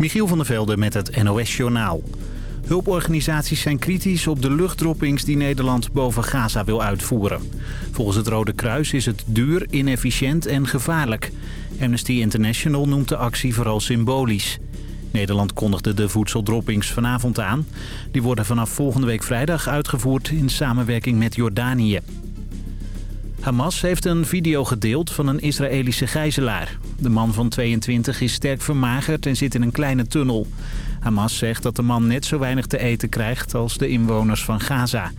Michiel van der Velde met het NOS-journaal. Hulporganisaties zijn kritisch op de luchtdroppings die Nederland boven Gaza wil uitvoeren. Volgens het Rode Kruis is het duur, inefficiënt en gevaarlijk. Amnesty International noemt de actie vooral symbolisch. Nederland kondigde de voedseldroppings vanavond aan. Die worden vanaf volgende week vrijdag uitgevoerd in samenwerking met Jordanië. Hamas heeft een video gedeeld van een Israëlische gijzelaar. De man van 22 is sterk vermagerd en zit in een kleine tunnel. Hamas zegt dat de man net zo weinig te eten krijgt als de inwoners van Gaza.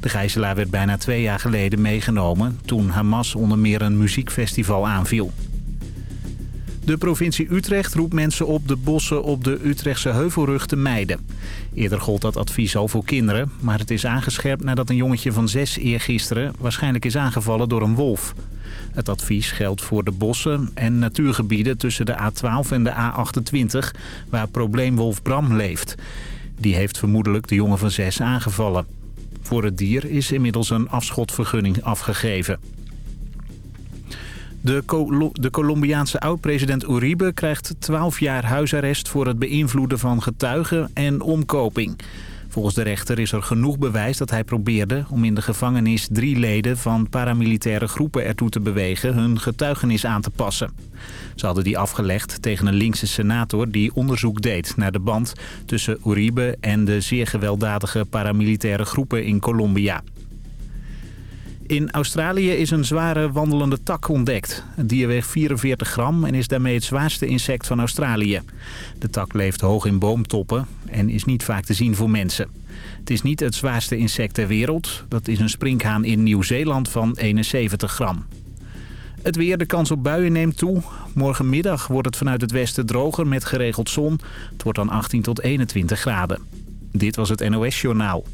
De gijzelaar werd bijna twee jaar geleden meegenomen... toen Hamas onder meer een muziekfestival aanviel. De provincie Utrecht roept mensen op de bossen op de Utrechtse Heuvelrug te mijden. Eerder gold dat advies al voor kinderen, maar het is aangescherpt nadat een jongetje van zes eergisteren waarschijnlijk is aangevallen door een wolf. Het advies geldt voor de bossen en natuurgebieden tussen de A12 en de A28 waar probleemwolf Bram leeft. Die heeft vermoedelijk de jongen van zes aangevallen. Voor het dier is inmiddels een afschotvergunning afgegeven. De, de Colombiaanse oud-president Uribe krijgt 12 jaar huisarrest voor het beïnvloeden van getuigen en omkoping. Volgens de rechter is er genoeg bewijs dat hij probeerde om in de gevangenis drie leden van paramilitaire groepen ertoe te bewegen hun getuigenis aan te passen. Ze hadden die afgelegd tegen een linkse senator die onderzoek deed naar de band tussen Uribe en de zeer gewelddadige paramilitaire groepen in Colombia. In Australië is een zware wandelende tak ontdekt. Het dier weegt 44 gram en is daarmee het zwaarste insect van Australië. De tak leeft hoog in boomtoppen en is niet vaak te zien voor mensen. Het is niet het zwaarste insect ter wereld. Dat is een sprinkhaan in Nieuw-Zeeland van 71 gram. Het weer, de kans op buien neemt toe. Morgenmiddag wordt het vanuit het westen droger met geregeld zon. Het wordt dan 18 tot 21 graden. Dit was het NOS Journaal.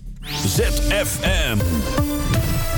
ZFM.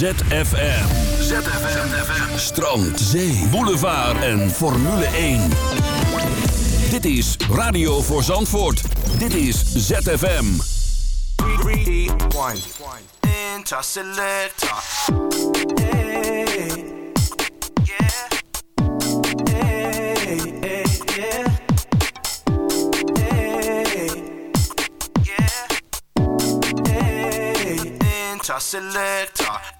ZFM. ZFM. Strand, zee, boulevard en Formule 1. Dit is Radio voor Zandvoort. Dit is ZFM. 3, 1. Interselector. Selector Making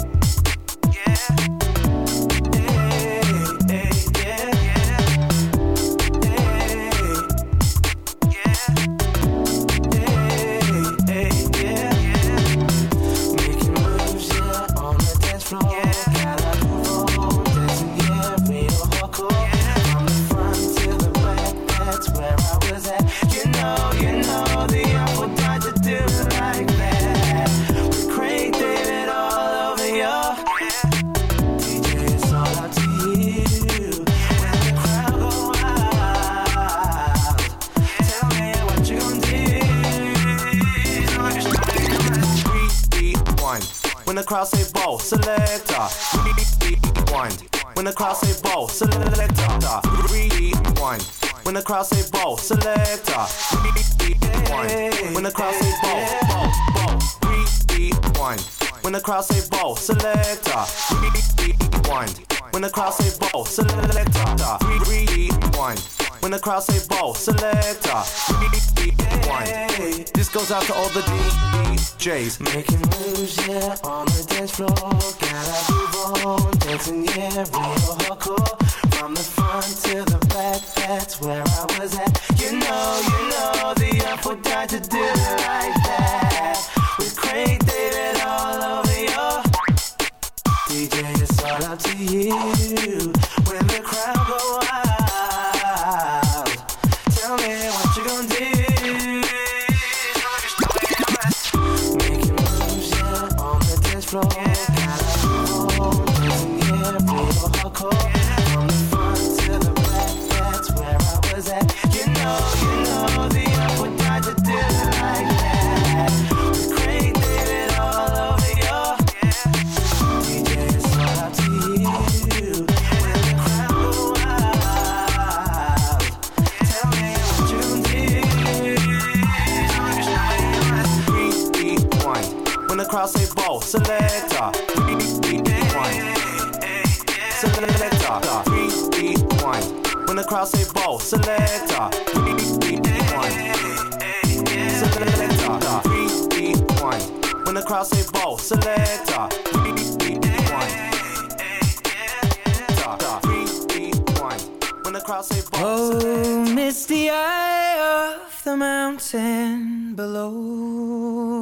Crowd say ball, selector. Rewind. When the crowd say ball, ball, ball. Rewind. When the crowd say ball, selector. Rewind. When the crowd say ball, selector. Rewind. When the crowd say ball, selector. Rewind. This goes out to all the DJs. Making moves, yeah, on the dance floor. Gotta move on, dancing, yeah, real hardcore. From the front to the back, that's where I was at. You know, you know, the up die to do it like that. With Craig David all over your DJ, it's all up to you. When the crowd go wild, tell me what you gonna do. Making moves, yeah, on the dance floor. Crowd say ball, selector. Selector. When the crowd say ball, selector. When oh, the crowd say ball, selector. Crowd say ball, Oh, misty eye of the mountain below.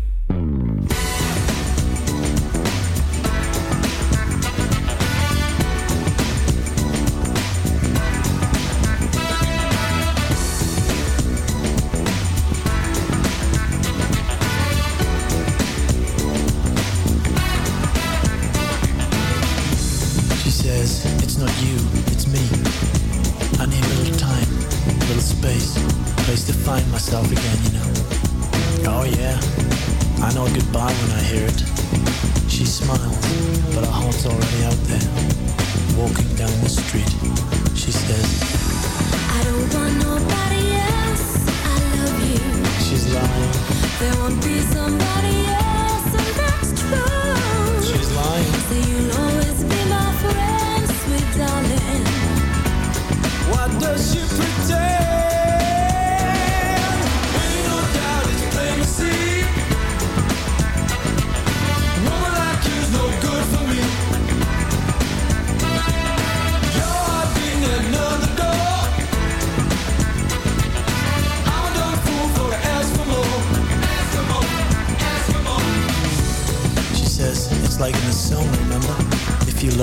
she said.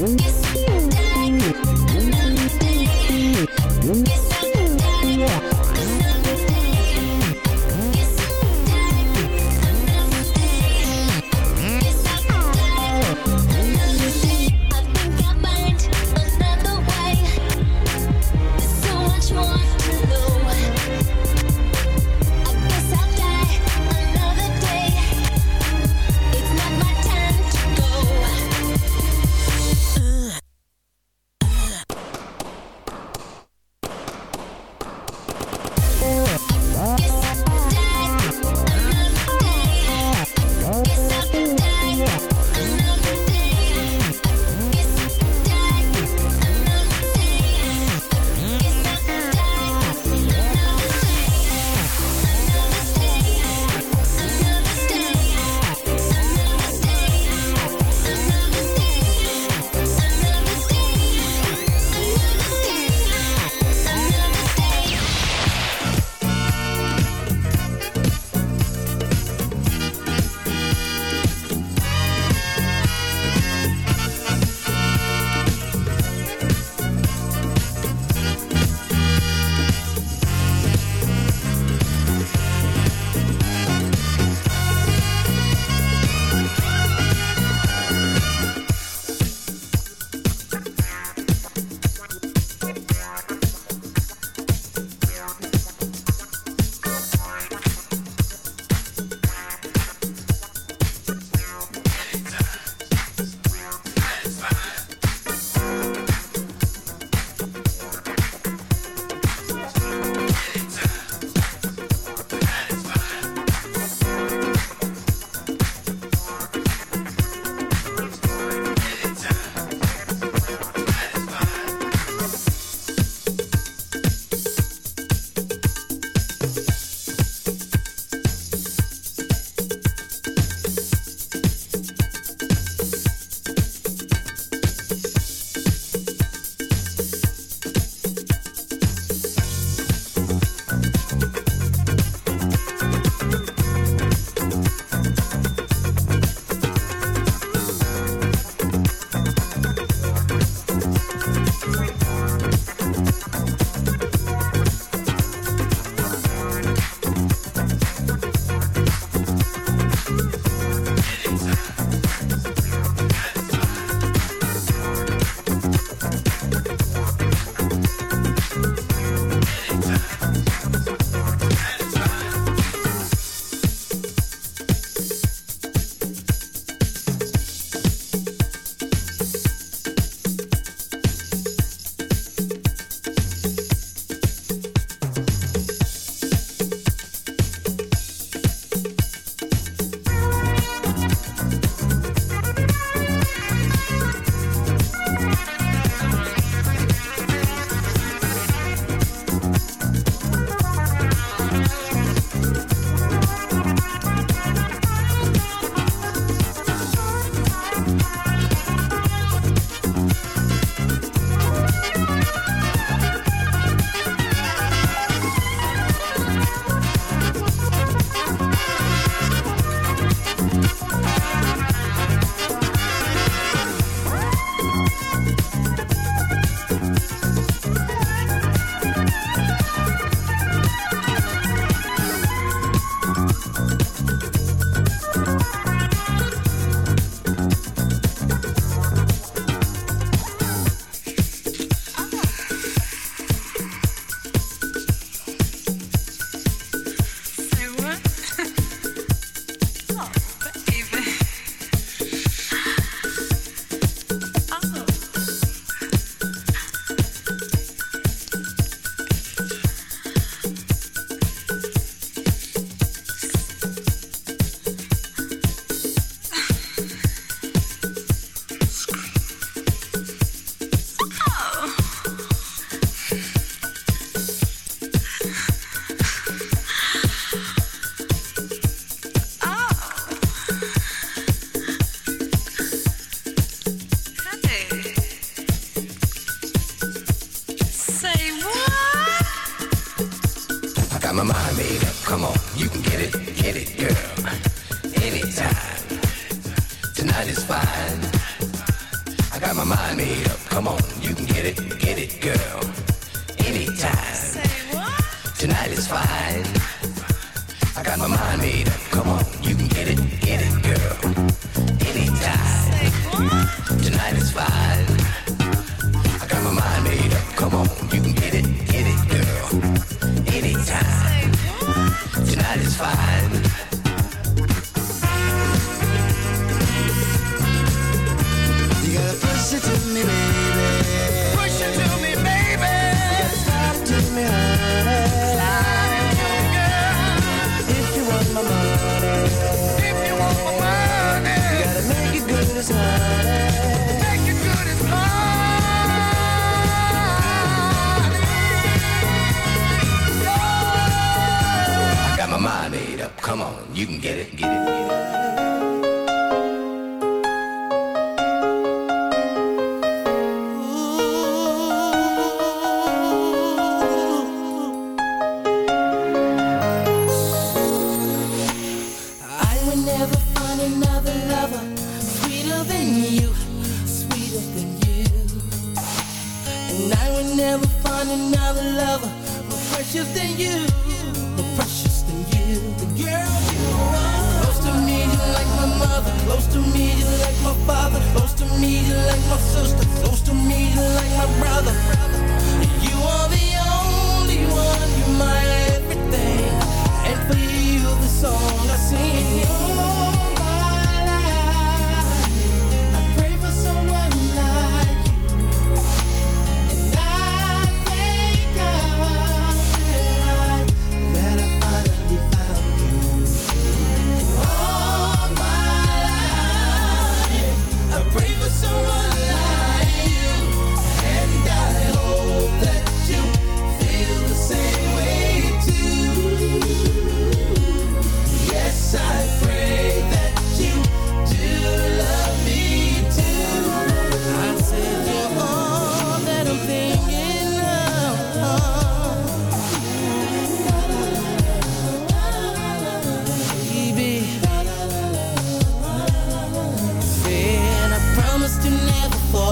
Now.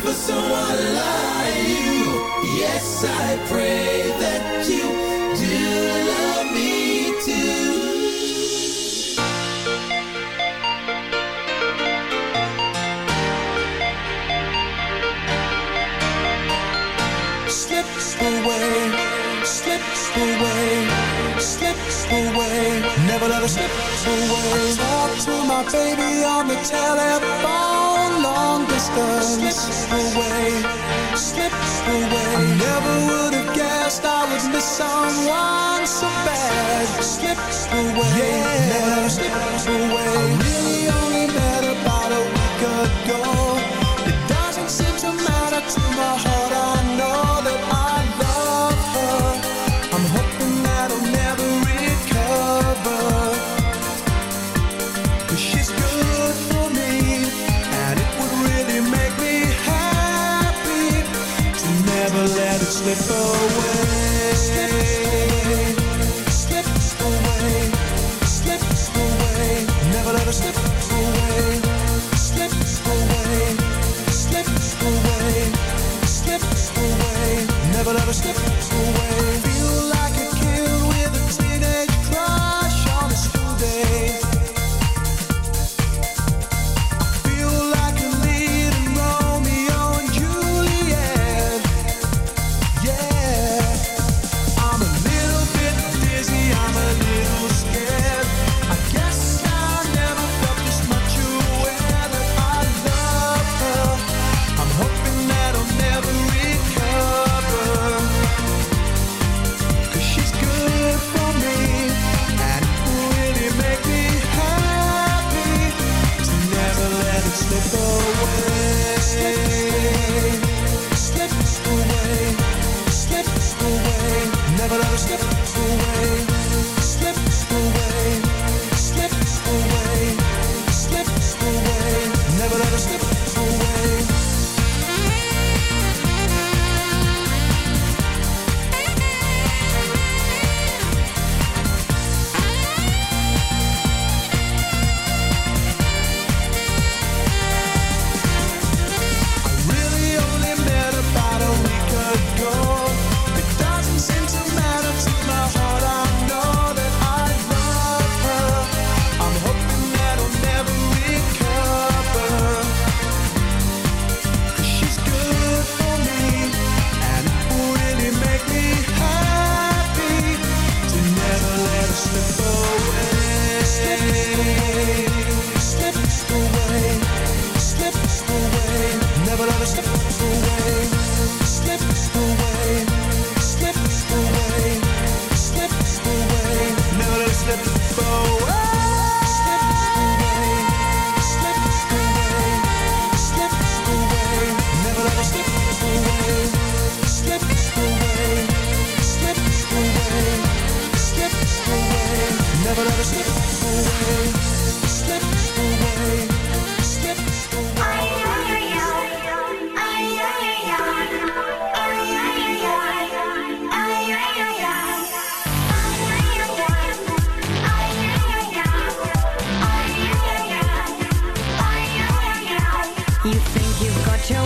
for someone like you. Yes, I pray that you do love me too. Slips away, slips away, slips away. Never let it slip away. I talk to my baby on the telephone distance away, Slips away. I never would have guessed I would miss someone so bad. Slips away, yeah. never slip away. I really only met about a week ago.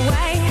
away.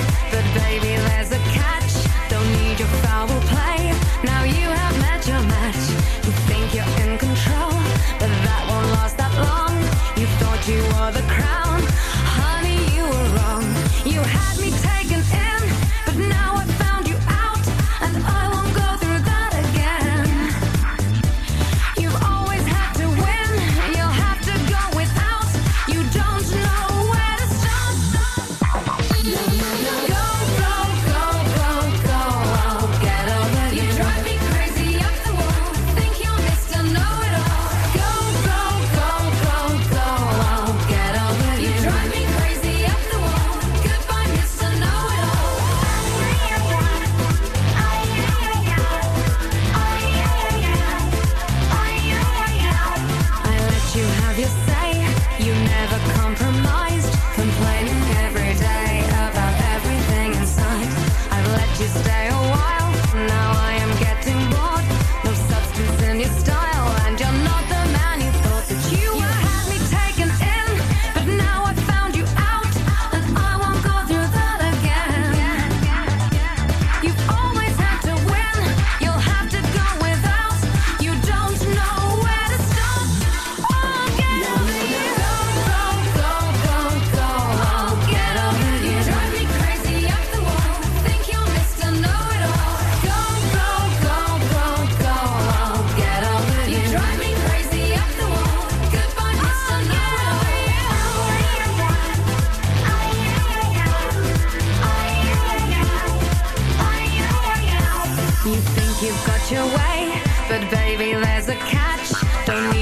Don't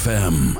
ZFM.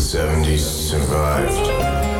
the 70s survived.